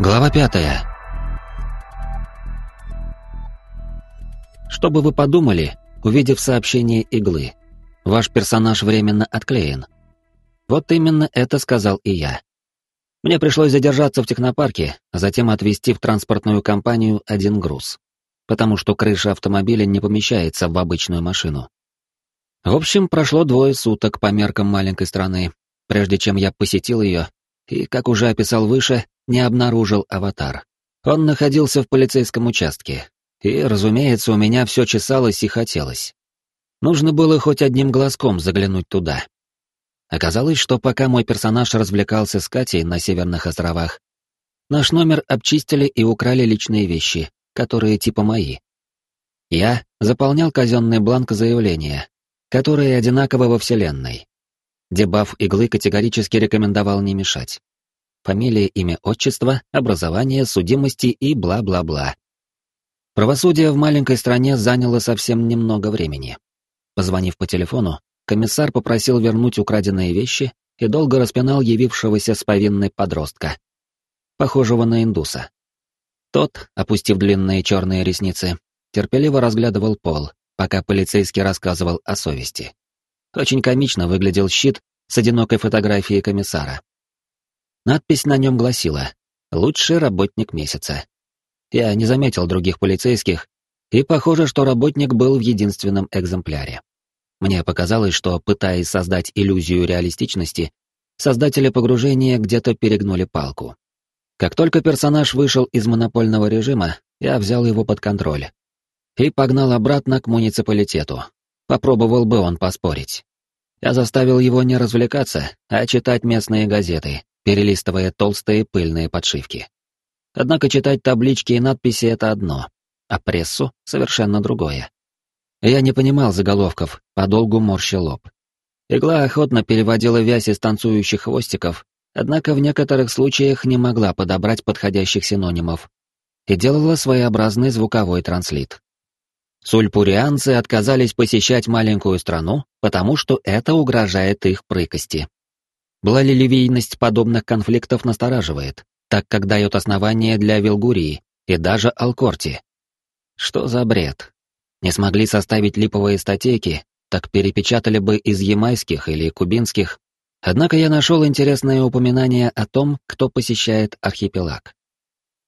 Глава пятая. Что бы вы подумали, увидев сообщение иглы? Ваш персонаж временно отклеен. Вот именно это сказал и я. Мне пришлось задержаться в технопарке, а затем отвезти в транспортную компанию один груз, потому что крыша автомобиля не помещается в обычную машину. В общем, прошло двое суток по меркам маленькой страны, прежде чем я посетил ее, и, как уже описал выше, не обнаружил аватар. Он находился в полицейском участке, и, разумеется, у меня все чесалось и хотелось. Нужно было хоть одним глазком заглянуть туда. Оказалось, что пока мой персонаж развлекался с Катей на Северных островах, наш номер обчистили и украли личные вещи, которые типа мои. Я заполнял казенный бланк заявления, которые одинаковы во Вселенной. Дебаф иглы категорически рекомендовал не мешать фамилия, имя, отчество, образование, судимости и бла-бла-бла. Правосудие в маленькой стране заняло совсем немного времени. Позвонив по телефону, комиссар попросил вернуть украденные вещи и долго распинал явившегося с повинной подростка, похожего на индуса. Тот, опустив длинные черные ресницы, терпеливо разглядывал пол, пока полицейский рассказывал о совести. Очень комично выглядел щит с одинокой фотографией комиссара. Надпись на нем гласила «Лучший работник месяца». Я не заметил других полицейских, и похоже, что работник был в единственном экземпляре. Мне показалось, что, пытаясь создать иллюзию реалистичности, создатели погружения где-то перегнули палку. Как только персонаж вышел из монопольного режима, я взял его под контроль и погнал обратно к муниципалитету. Попробовал бы он поспорить. Я заставил его не развлекаться, а читать местные газеты, перелистывая толстые пыльные подшивки. Однако читать таблички и надписи — это одно, а прессу — совершенно другое. Я не понимал заголовков, подолгу морщил лоб. Игла охотно переводила вязь из танцующих хвостиков, однако в некоторых случаях не могла подобрать подходящих синонимов и делала своеобразный звуковой транслит. Сульпурианцы отказались посещать маленькую страну, потому что это угрожает их прыкости. Блалилевийность подобных конфликтов настораживает, так как дает основание для Вилгурии и даже Алкорти. Что за бред? Не смогли составить липовые статейки, так перепечатали бы из ямайских или кубинских. Однако я нашел интересное упоминание о том, кто посещает архипелаг.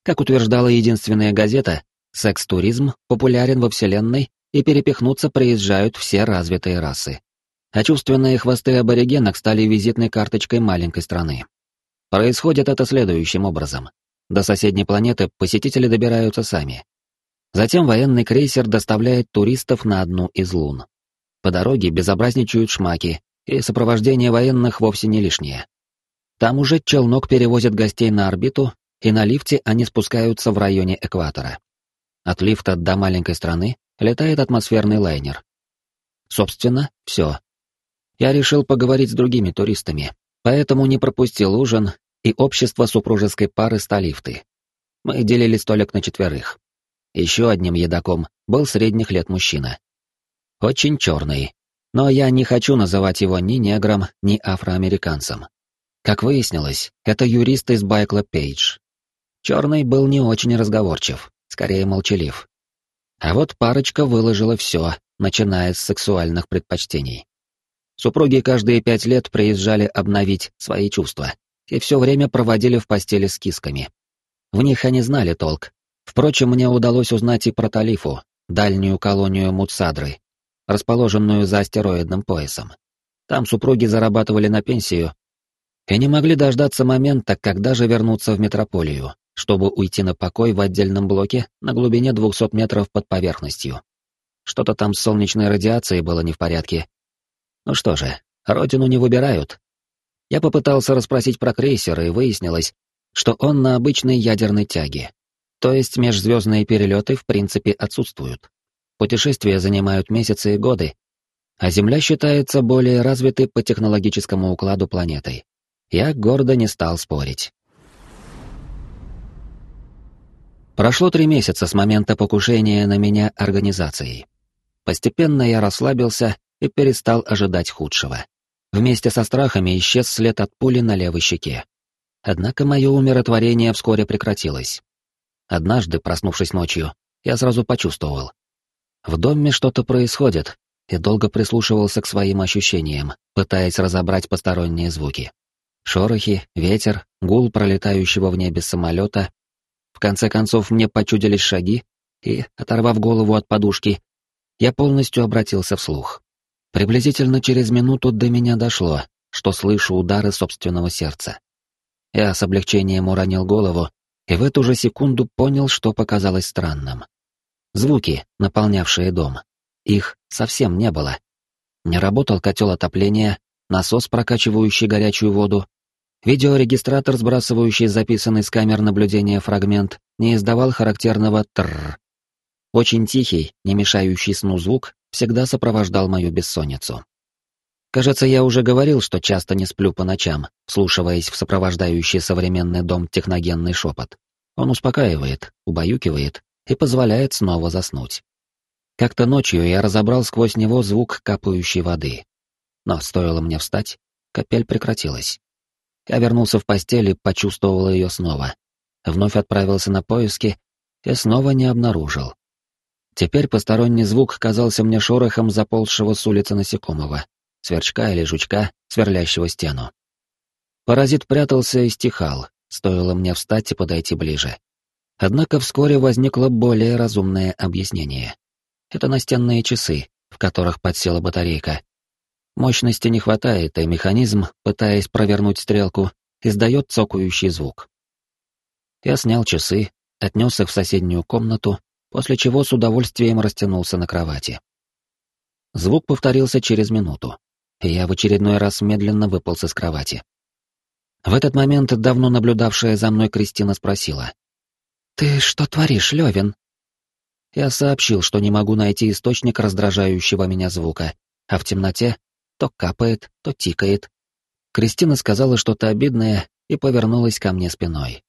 Как утверждала единственная газета, секс-туризм популярен во Вселенной и перепихнуться приезжают все развитые расы а чувственные хвосты аборигенок стали визитной карточкой маленькой страны. Происходит это следующим образом. До соседней планеты посетители добираются сами. Затем военный крейсер доставляет туристов на одну из лун. По дороге безобразничают шмаки, и сопровождение военных вовсе не лишнее. Там уже челнок перевозит гостей на орбиту, и на лифте они спускаются в районе экватора. От лифта до маленькой страны летает атмосферный лайнер. Собственно, все я решил поговорить с другими туристами, поэтому не пропустил ужин и общество супружеской пары Сталифты. Мы делили столик на четверых. Еще одним едоком был средних лет мужчина. Очень черный, но я не хочу называть его ни негром, ни афроамериканцем. Как выяснилось, это юрист из Байкла Пейдж. Черный был не очень разговорчив, скорее молчалив. А вот парочка выложила все, начиная с сексуальных предпочтений. Супруги каждые пять лет приезжали обновить свои чувства и все время проводили в постели с кисками. В них они знали толк. Впрочем, мне удалось узнать и про Талифу, дальнюю колонию Муцадры, расположенную за астероидным поясом. Там супруги зарабатывали на пенсию и не могли дождаться момента, когда же вернуться в метрополию, чтобы уйти на покой в отдельном блоке на глубине 200 метров под поверхностью. Что-то там с солнечной радиацией было не в порядке, ну что же, родину не выбирают. Я попытался расспросить про крейсер, и выяснилось, что он на обычной ядерной тяге. То есть межзвездные перелеты в принципе отсутствуют. Путешествия занимают месяцы и годы, а Земля считается более развитой по технологическому укладу планетой. Я гордо не стал спорить. Прошло три месяца с момента покушения на меня организацией. Постепенно я расслабился и перестал ожидать худшего. Вместе со страхами исчез след от пули на левой щеке. Однако мое умиротворение вскоре прекратилось. Однажды, проснувшись ночью, я сразу почувствовал. В доме что-то происходит, и долго прислушивался к своим ощущениям, пытаясь разобрать посторонние звуки. Шорохи, ветер, гул пролетающего в небе самолета. Конце концов мне почудились шаги, и, оторвав голову от подушки, я полностью обратился вслух. Приблизительно через минуту до меня дошло, что слышу удары собственного сердца. Я с облегчением уронил голову и в эту же секунду понял, что показалось странным. Звуки, наполнявшие дом. Их совсем не было. Не работал котел отопления, насос, прокачивающий горячую воду. Видеорегистратор, сбрасывающий записанный с камер наблюдения фрагмент, не издавал характерного «трррр». Очень тихий, не мешающий сну звук, всегда сопровождал мою бессонницу. Кажется, я уже говорил, что часто не сплю по ночам, вслушиваясь в сопровождающий современный дом техногенный шепот. Он успокаивает, убаюкивает и позволяет снова заснуть. Как-то ночью я разобрал сквозь него звук капающей воды. Но стоило мне встать, капель прекратилась. Я вернулся в постель и почувствовал ее снова. Вновь отправился на поиски и снова не обнаружил. Теперь посторонний звук казался мне шорохом заползшего с улицы насекомого, сверчка или жучка, сверлящего стену. Паразит прятался и стихал, стоило мне встать и подойти ближе. Однако вскоре возникло более разумное объяснение. Это настенные часы, в которых подсела батарейка. Мощности не хватает, и механизм, пытаясь провернуть стрелку, издает цокающий звук. Я снял часы, отнес их в соседнюю комнату после чего с удовольствием растянулся на кровати. Звук повторился через минуту, и я в очередной раз медленно выполз из кровати. В этот момент давно наблюдавшая за мной Кристина спросила. «Ты что творишь, Левин?» Я сообщил, что не могу найти источник раздражающего меня звука, а в темноте то капает, то тикает. Кристина сказала что-то обидное и повернулась ко мне спиной.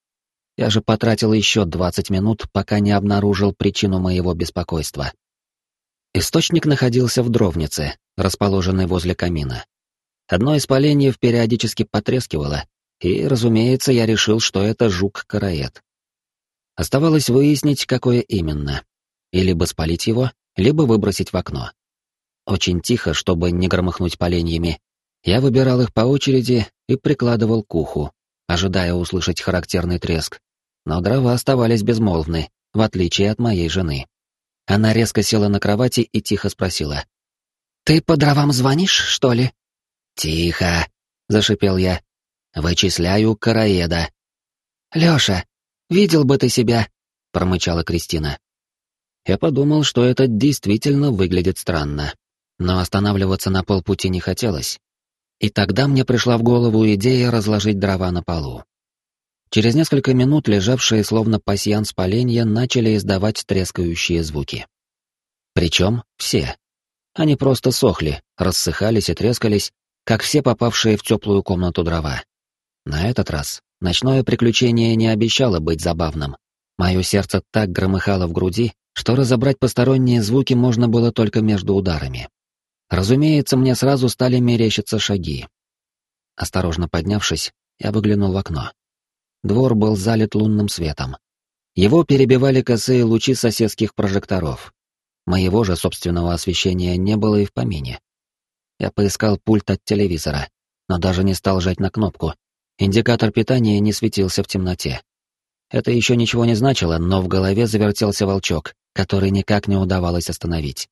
Я же потратил еще 20 минут, пока не обнаружил причину моего беспокойства. Источник находился в дровнице, расположенной возле камина. Одно из поленьев периодически потрескивало, и, разумеется, я решил, что это жук-караед. Оставалось выяснить, какое именно. И либо спалить его, либо выбросить в окно. Очень тихо, чтобы не громыхнуть поленьями, я выбирал их по очереди и прикладывал к уху, ожидая услышать характерный треск. Но дрова оставались безмолвны, в отличие от моей жены. Она резко села на кровати и тихо спросила. «Ты по дровам звонишь, что ли?» «Тихо!» — зашипел я. «Вычисляю караеда». «Лёша, видел бы ты себя!» — промычала Кристина. Я подумал, что это действительно выглядит странно, но останавливаться на полпути не хотелось. И тогда мне пришла в голову идея разложить дрова на полу. Через несколько минут лежавшие словно пасьянс поленья начали издавать трескающие звуки. Причем все. Они просто сохли, рассыхались и трескались, как все попавшие в теплую комнату дрова. На этот раз ночное приключение не обещало быть забавным. Мое сердце так громыхало в груди, что разобрать посторонние звуки можно было только между ударами. Разумеется, мне сразу стали мерещиться шаги. Осторожно поднявшись, я выглянул в окно. Двор был залит лунным светом. Его перебивали косые лучи соседских прожекторов. Моего же собственного освещения не было и в помине. Я поискал пульт от телевизора, но даже не стал жать на кнопку. Индикатор питания не светился в темноте. Это еще ничего не значило, но в голове завертелся волчок, который никак не удавалось остановить.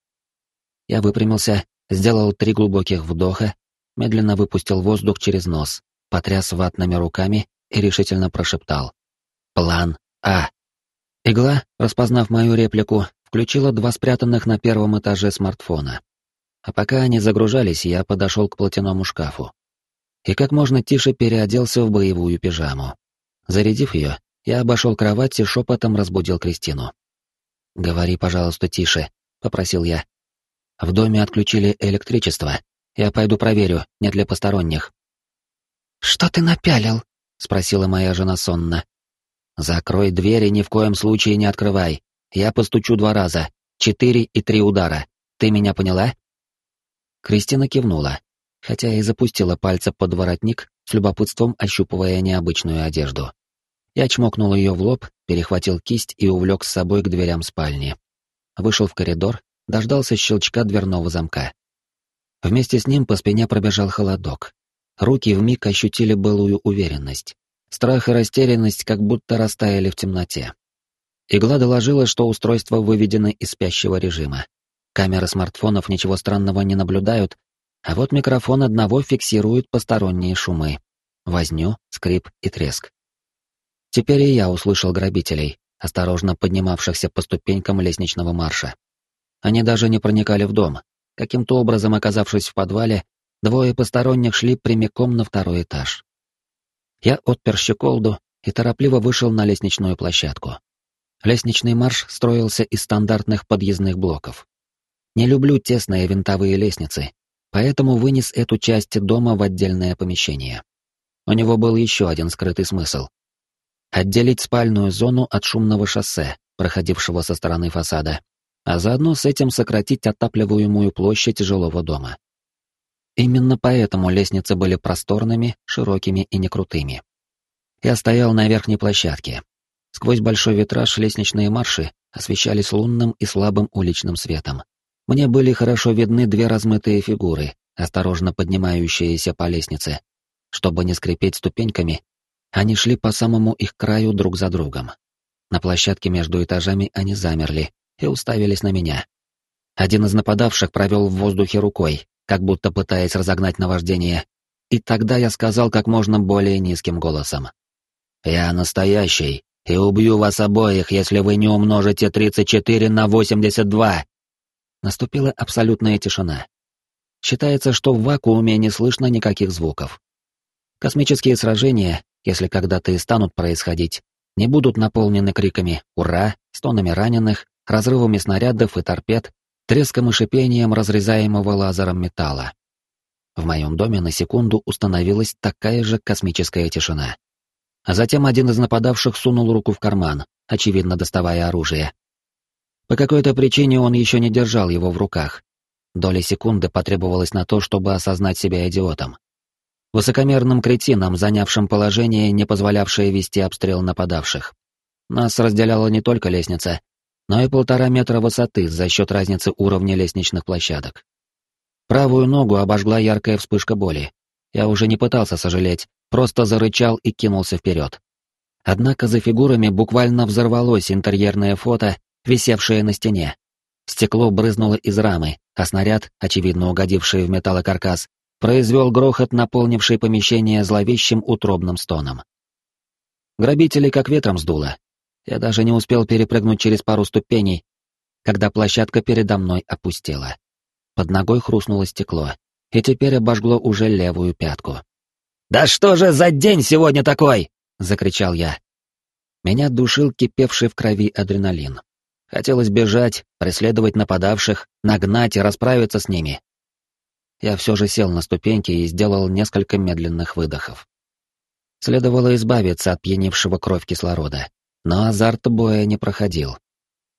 Я выпрямился сделал три глубоких вдоха, медленно выпустил воздух через нос, потряс ватными руками и решительно прошептал. «План А». Игла, распознав мою реплику, включила два спрятанных на первом этаже смартфона. А пока они загружались, я подошел к платяному шкафу. И как можно тише переоделся в боевую пижаму. Зарядив ее, я обошел кровать и шепотом разбудил Кристину. «Говори, пожалуйста, тише», — попросил я, в доме отключили электричество. Я пойду проверю, нет ли посторонних. «Что ты напялил?» — спросила моя жена сонно. «Закрой дверь и ни в коем случае не открывай. Я постучу два раза. Четыре и три удара. Ты меня поняла?» Кристина кивнула, хотя и запустила пальцы под воротник, с любопытством ощупывая необычную одежду. Я чмокнул ее в лоб, перехватил кисть и увлек с собой к дверям спальни. Вышел в коридор, дождался щелчка дверного замка. Вместе с ним по спине пробежал холодок. Руки вмиг ощутили былую уверенность. Страх и растерянность как будто растаяли в темноте. Игла доложила, что устройство выведено из спящего режима. Камеры смартфонов ничего странного не наблюдают, а вот микрофон одного фиксирует посторонние шумы. Возню, скрип и треск. Теперь и я услышал грабителей, осторожно поднимавшихся по ступенькам лестничного марша. Они даже не проникали в дом. Каким-то образом оказавшись в подвале, двое посторонних шли прямиком на второй этаж. Я отпер щеколду и торопливо вышел на лестничную площадку. Лестничный марш строился из стандартных подъездных блоков. Не люблю тесные винтовые лестницы, поэтому вынес эту часть дома в отдельное помещение. У него был еще один скрытый смысл. Отделить спальную зону от шумного шоссе, проходившего со стороны фасада, а заодно с этим сократить отапливаемую площадь жилого дома. Именно поэтому лестницы были просторными, широкими и некрутыми. Я стоял на верхней площадке. Сквозь большой витраж лестничные марши освещались лунным и слабым уличным светом. Мне были хорошо видны две размытые фигуры, осторожно поднимающиеся по лестнице. Чтобы не скрипеть ступеньками, они шли по самому их краю друг за другом. На площадке между этажами они замерли и уставились на меня. Один из нападавших провел в воздухе рукой, как будто пытаясь разогнать наваждение, и тогда я сказал как можно более низким голосом. «Я настоящий, и убью вас обоих, если вы не умножите 34 на 82!» Наступила абсолютная тишина. Считается, что в вакууме не слышно никаких звуков. Космические сражения, если когда-то и станут происходить, не будут наполнены криками «Ура!», стонами раненых, разрывами снарядов и торпед, треском и шипением разрезаемого лазером металла. В моем доме на секунду установилась такая же космическая тишина. А затем один из нападавших сунул руку в карман, очевидно доставая оружие, по какой-то причине он еще не держал его в руках. Доли секунды потребовалось на то, чтобы осознать себя идиотом. Высокомерным кретином, занявшим положение, не позволявшее вести обстрел нападавших. Нас разделяла не только лестница, но и полтора метра высоты за счет разницы уровня лестничных площадок. Правую ногу обожгла яркая вспышка боли. Я уже не пытался сожалеть, просто зарычал и кинулся вперед. Однако за фигурами буквально взорвалось интерьерное фото висевшее на стене. Стекло брызнуло из рамы, а снаряд, очевидно угодивший в металлокаркас, произвел грохот, наполнивший помещение зловещим утробным стоном. Грабителей как ветром сдуло. Я даже не успел перепрыгнуть через пару ступеней, когда площадка передо мной опустела. Под ногой хрустнуло стекло, и теперь обожгло уже левую пятку. «Да что же за день сегодня такой?» — закричал я. Меня душил кипевший в крови адреналин. Хотелось бежать, преследовать нападавших, нагнать и расправиться с ними. Я все же сел на ступеньки и сделал несколько медленных выдохов. Следовало избавиться от пьянившего кровь кислорода, но азарт боя не проходил.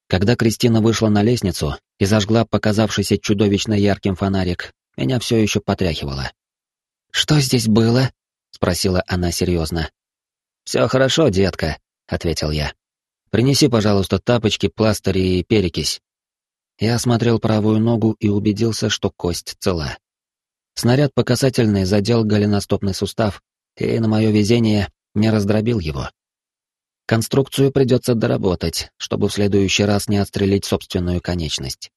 Когда Кристина вышла на лестницу и зажгла показавшийся чудовищно ярким фонарик, меня все еще потряхивало. «Что здесь было?» — спросила она серьезно. «Все хорошо, детка», — ответил я. Принеси, пожалуйста, тапочки, пластыри и перекись. Я осмотрел правую ногу и убедился, что кость цела. Снаряд по касательной задел голеностопный сустав, и, на мое везение, не раздробил его. Конструкцию придется доработать, чтобы в следующий раз не отстрелить собственную конечность.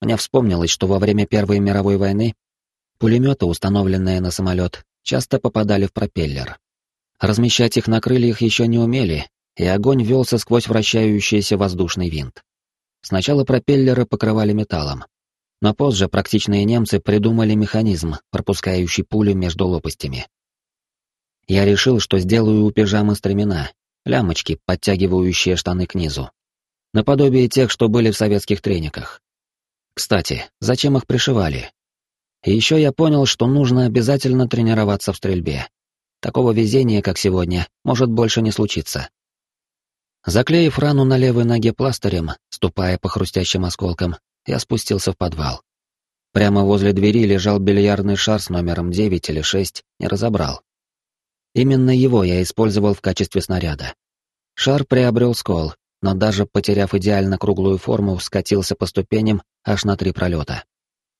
Мне вспомнилось, что во время Первой мировой войны пулеметы, установленные на самолет, часто попадали в пропеллер. Размещать их на крыльях еще не умели, и огонь велся сквозь вращающийся воздушный винт. Сначала пропеллеры покрывали металлом, но позже практичные немцы придумали механизм, пропускающий пулю между лопастями. Я решил, что сделаю у пижамы стремена, лямочки, подтягивающие штаны к низу. Наподобие тех, что были в советских трениках. Кстати, зачем их пришивали? И еще я понял, что нужно обязательно тренироваться в стрельбе. Такого везения, как сегодня, может больше не случиться. Заклеив рану на левой ноге пластырем, ступая по хрустящим осколкам, я спустился в подвал. Прямо возле двери лежал бильярдный шар с номером 9 или 6, не разобрал. Именно его я использовал в качестве снаряда. Шар приобрел скол, но даже потеряв идеально круглую форму, скатился по ступеням аж на три пролета.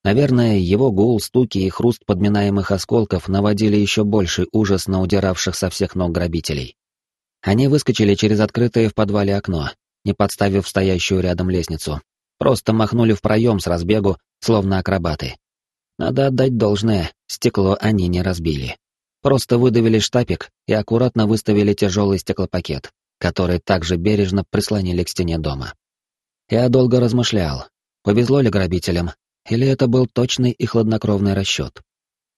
Наверное, его гул, стуки и хруст подминаемых осколков наводили еще больший ужас на удиравших со всех ног грабителей. Они выскочили через открытое в подвале окно, не подставив стоящую рядом лестницу. Просто махнули в проем с разбегу, словно акробаты. Надо отдать должное, стекло они не разбили. Просто выдавили штапик и аккуратно выставили тяжелый стеклопакет, который также бережно прислонили к стене дома. Я долго размышлял, повезло ли грабителям, или это был точный и хладнокровный расчет.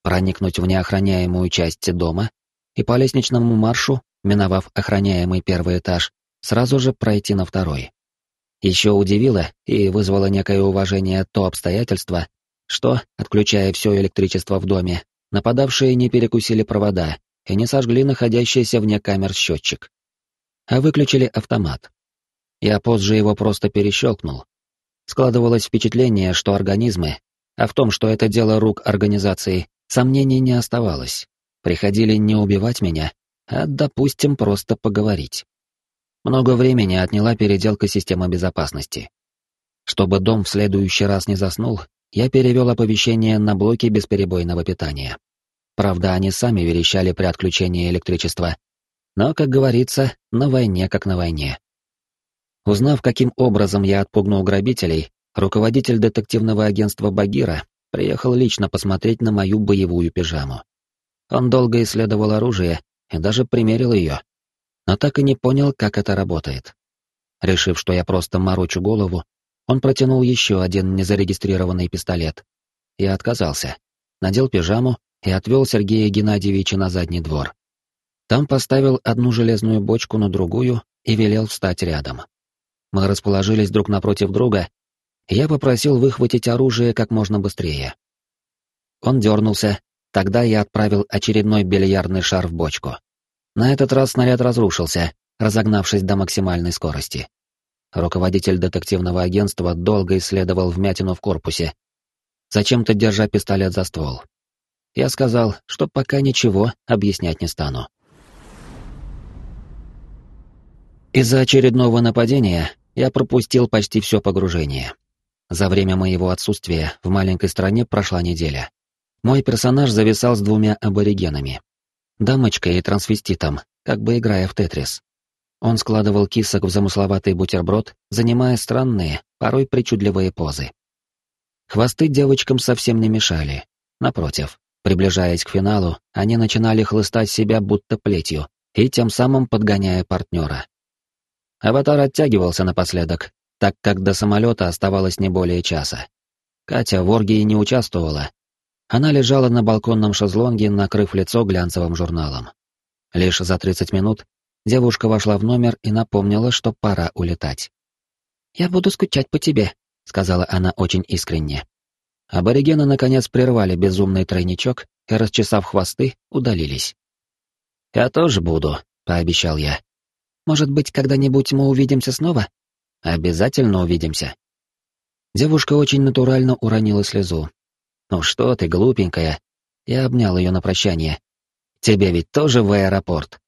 Проникнуть в неохраняемую часть дома и по лестничному маршу, миновав охраняемый первый этаж, сразу же пройти на второй. Еще удивило и вызвало некое уважение то обстоятельство, что, отключая все электричество в доме, нападавшие не перекусили провода и не сожгли находящийся вне камер счетчик, а выключили автомат. Я позже его просто перещелкнул. Складывалось впечатление, что организмы, а в том, что это дело рук организации, сомнений не оставалось. Приходили не убивать меня, а, допустим, просто поговорить. Много времени отняла переделка системы безопасности. Чтобы дом в следующий раз не заснул, я перевел оповещение на блоки бесперебойного питания. Правда, они сами верещали при отключении электричества. Но, как говорится, на войне как на войне. Узнав, каким образом я отпугнул грабителей, руководитель детективного агентства Багира приехал лично посмотреть на мою боевую пижаму. Он долго исследовал оружие и даже примерил ее, но так и не понял, как это работает. Решив, что я просто морочу голову, он протянул еще один незарегистрированный пистолет. Я отказался, надел пижаму и отвел Сергея Геннадьевича на задний двор. Там поставил одну железную бочку на другую и велел встать рядом. Мы расположились друг напротив друга, и я попросил выхватить оружие как можно быстрее. Он дернулся, тогда я отправил очередной бильярдный шар в бочку. На этот раз снаряд разрушился, разогнавшись до максимальной скорости. Руководитель детективного агентства долго исследовал вмятину в корпусе, зачем-то держа пистолет за ствол. Я сказал, что пока ничего объяснять не стану. Из-за очередного нападения я пропустил почти все погружение. За время моего отсутствия в маленькой стране прошла неделя. Мой персонаж зависал с двумя аборигенами дамочкой и трансвеститом, как бы играя в тетрис. Он складывал кисок в замысловатый бутерброд, занимая странные, порой причудливые позы. Хвосты девочкам совсем не мешали. Напротив, приближаясь к финалу, они начинали хлыстать себя будто плетью, и тем самым подгоняя партнера. Аватар оттягивался напоследок, так как до самолета оставалось не более часа. Катя в оргии не участвовала, она лежала на балконном шезлонге, накрыв лицо глянцевым журналом. Лишь за 30 минут девушка вошла в номер и напомнила, что пора улетать. «Я буду скучать по тебе», — сказала она очень искренне. Аборигены наконец прервали безумный тройничок и, расчесав хвосты, удалились. «Я тоже буду», — пообещал я. «Может быть, когда-нибудь мы увидимся снова?» «Обязательно увидимся». Девушка очень натурально уронила слезу, «Ну что ты, глупенькая?» Я обнял ее на прощание. «Тебе ведь тоже в аэропорт?»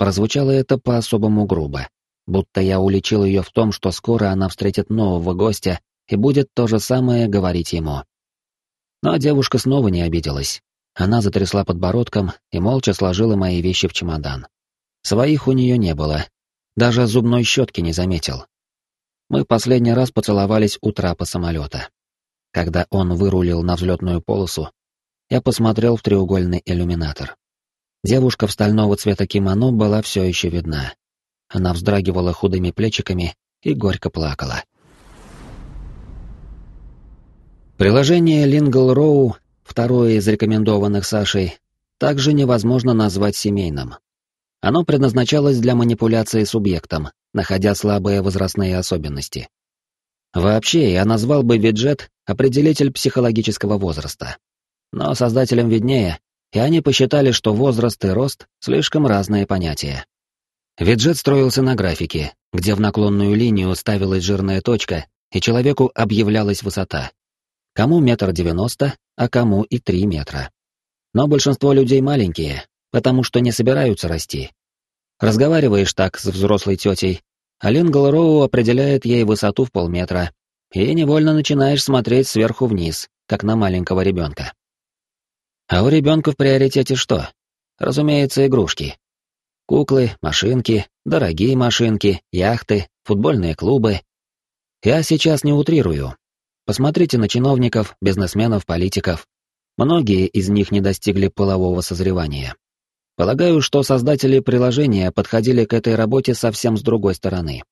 Прозвучало это по-особому грубо, будто я уличил ее в том, что скоро она встретит нового гостя и будет то же самое говорить ему. Но девушка снова не обиделась. Она затрясла подбородком и молча сложила мои вещи в чемодан. Своих у нее не было. Даже зубной щетки не заметил. Мы последний раз поцеловались у трапа самолета. Когда он вырулил на взлетную полосу, я посмотрел в треугольный иллюминатор. Девушка в стального цвета кимоно была все еще видна. Она вздрагивала худыми плечиками и горько плакала. Приложение Lingle Row, второе из рекомендованных Сашей, также невозможно назвать семейным. Оно предназначалось для манипуляции субъектом, находя слабые возрастные особенности. Вообще, я назвал бы виджет определитель психологического возраста. Но создателям виднее, и они посчитали, что возраст и рост — слишком разные понятия. Виджет строился на графике, где в наклонную линию ставилась жирная точка, и человеку объявлялась высота. Кому метр девяносто, а кому и три метра. Но большинство людей маленькие, потому что не собираются расти. Разговариваешь так с взрослой тетей, а Лингл Роу определяет ей высоту в полметра, и невольно начинаешь смотреть сверху вниз, как на маленького ребенка. А у ребенка в приоритете что? Разумеется, игрушки. Куклы, машинки, дорогие машинки, яхты, футбольные клубы. Я сейчас не утрирую. Посмотрите на чиновников, бизнесменов, политиков. Многие из них не достигли полового созревания. Полагаю, что создатели приложения подходили к этой работе совсем с другой стороны.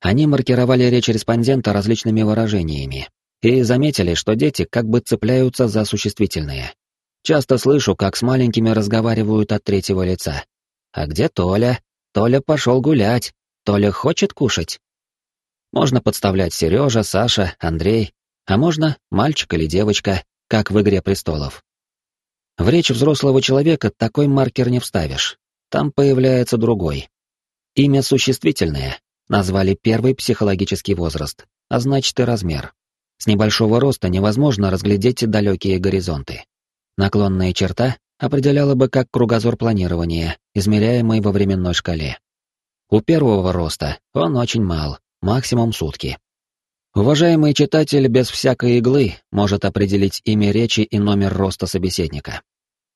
Они маркировали речь респондента различными выражениями и заметили, что дети как бы цепляются за существительные. Часто слышу, как с маленькими разговаривают от третьего лица. А где Толя? Толя пошел гулять. Толя хочет кушать. Можно подставлять Сережа, Саша, Андрей, а можно мальчик или девочка, как в «Игре престолов». В речь взрослого человека такой маркер не вставишь. Там появляется другой. Имя существительное. Назвали первый психологический возраст, а значит и размер. С небольшого роста невозможно разглядеть далекие горизонты. Наклонная черта определяла бы как кругозор планирования, измеряемый во временной шкале. У первого роста он очень мал, максимум сутки. Уважаемый читатель без всякой иглы может определить имя речи и номер роста собеседника.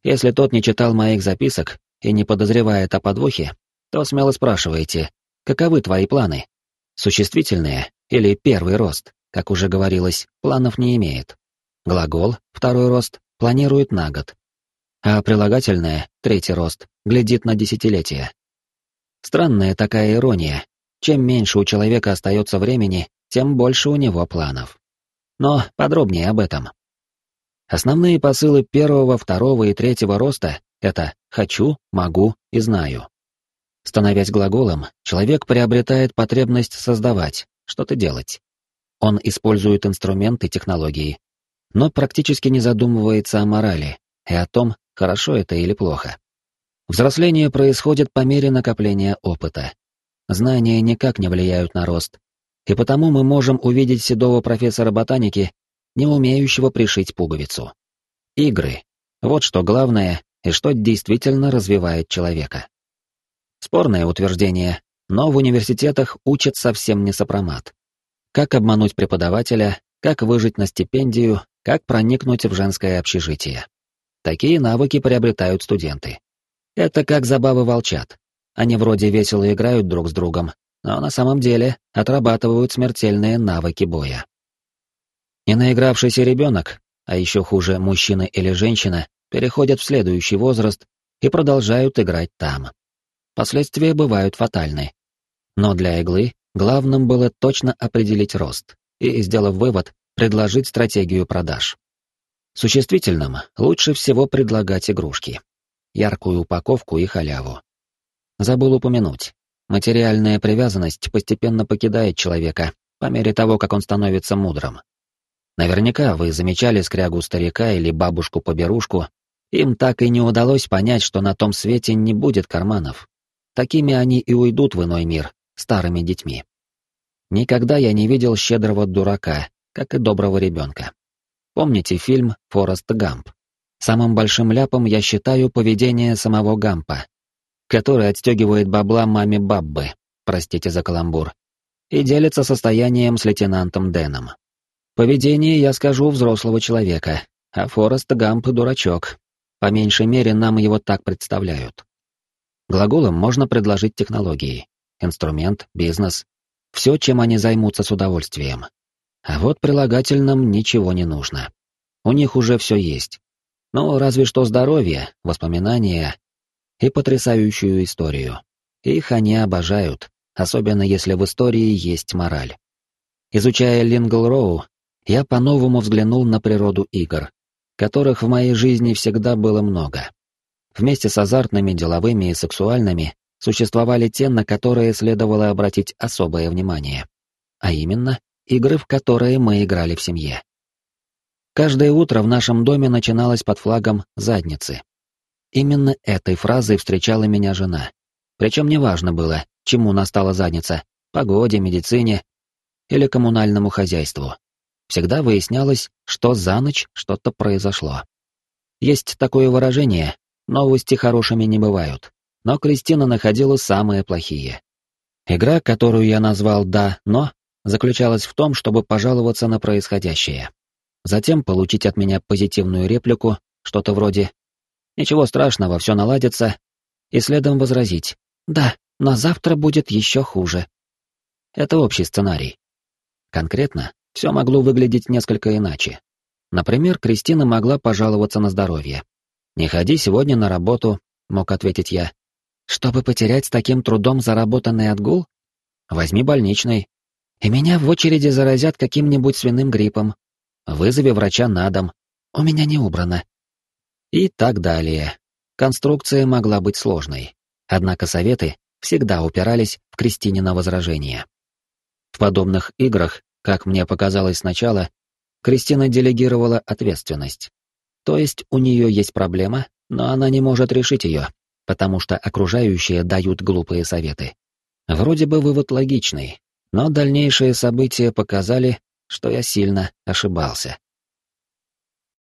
Если тот не читал моих записок и не подозревает о подвохе, то смело спрашивайте, каковы твои планы? Существительные или первый рост, как уже говорилось, планов не имеет. Глагол, второй рост, планирует на год, а прилагательное, третий рост, глядит на десятилетия. Странная такая ирония. Чем меньше у человека остается времени, тем больше у него планов. Но подробнее об этом. Основные посылы первого, второго и третьего роста — это «хочу», «могу» и «знаю». Становясь глаголом, человек приобретает потребность создавать, что-то делать. Он использует инструменты, технологии, но практически не задумывается о морали и о том, хорошо это или плохо. Взросление происходит по мере накопления опыта. Знания никак не влияют на рост, и потому мы можем увидеть седого профессора ботаники, не умеющего пришить пуговицу. Игры — вот что главное и что действительно развивает человека. Спорное утверждение, но в университетах учат совсем не сопромат. Как обмануть преподавателя, как выжить на стипендию, как проникнуть в женское общежитие. Такие навыки приобретают студенты. Это как забавы волчат. Они вроде весело играют друг с другом, но на самом деле отрабатывают смертельные навыки боя. И наигравшийся ребенок, а еще хуже мужчина или женщина, переходят в следующий возраст и продолжают играть там. Последствия бывают фатальны. Но для иглы главным было точно определить рост и, сделав вывод, предложить стратегию продаж. Существительным лучше всего предлагать игрушки. Яркую упаковку и халяву. Забыл упомянуть. Материальная привязанность постепенно покидает человека по мере того, как он становится мудрым. Наверняка вы замечали скрягу старика или бабушку-поберушку, им так и не удалось понять, что на том свете не будет карманов. Такими они и уйдут в иной мир, старыми детьми. Никогда я не видел щедрого дурака, как и доброго ребенка. Помните фильм «Форест Гамп»? Самым большим ляпом я считаю поведение самого Гампа, который отстегивает бабла маме Баббы, простите за каламбур, и делится состоянием с лейтенантом Дэном. Поведение, я скажу, взрослого человека, а Форест Гамп — дурачок. По меньшей мере, нам его так представляют. Глаголам можно предложить технологии, инструмент, бизнес, все, чем они займутся с удовольствием. А вот прилагательным ничего не нужно. У них уже все есть. Ну, разве что здоровье, воспоминания и потрясающую историю. Их они обожают, особенно если в истории есть мораль. Изучая Лингл Роу, я по-новому взглянул на природу игр, которых в моей жизни всегда было много. Вместе с азартными, деловыми и сексуальными существовали те, на которые следовало обратить особое внимание. А именно, игры, в которые мы играли в семье. Каждое утро в нашем доме начиналось под флагом «задницы». Именно этой фразой встречала меня жена. Причем неважно было, чему настала задница — погоде, медицине или коммунальному хозяйству. Всегда выяснялось, что за ночь что-то произошло. Есть такое выражение новости хорошими не бывают. Но Кристина находила самые плохие. Игра, которую я назвал «да, но», заключалась в том, чтобы пожаловаться на происходящее. Затем получить от меня позитивную реплику, что-то вроде «Ничего страшного, все наладится», и следом возразить «Да, но завтра будет еще хуже». Это общий сценарий. Конкретно, все могло выглядеть несколько иначе. Например, Кристина могла пожаловаться на здоровье. «Не ходи сегодня на работу», — мог ответить я. «Чтобы потерять с таким трудом заработанный отгул? Возьми больничный. И меня в очереди заразят каким-нибудь свиным гриппом. Вызови врача на дом. У меня не убрано». И так далее. Конструкция могла быть сложной. Однако советы всегда упирались в Кристинино возражение. В подобных играх, как мне показалось сначала, Кристина делегировала ответственность. То есть у нее есть проблема, но она не может решить ее, потому что окружающие дают глупые советы. Вроде бы вывод логичный, но дальнейшие события показали, что я сильно ошибался.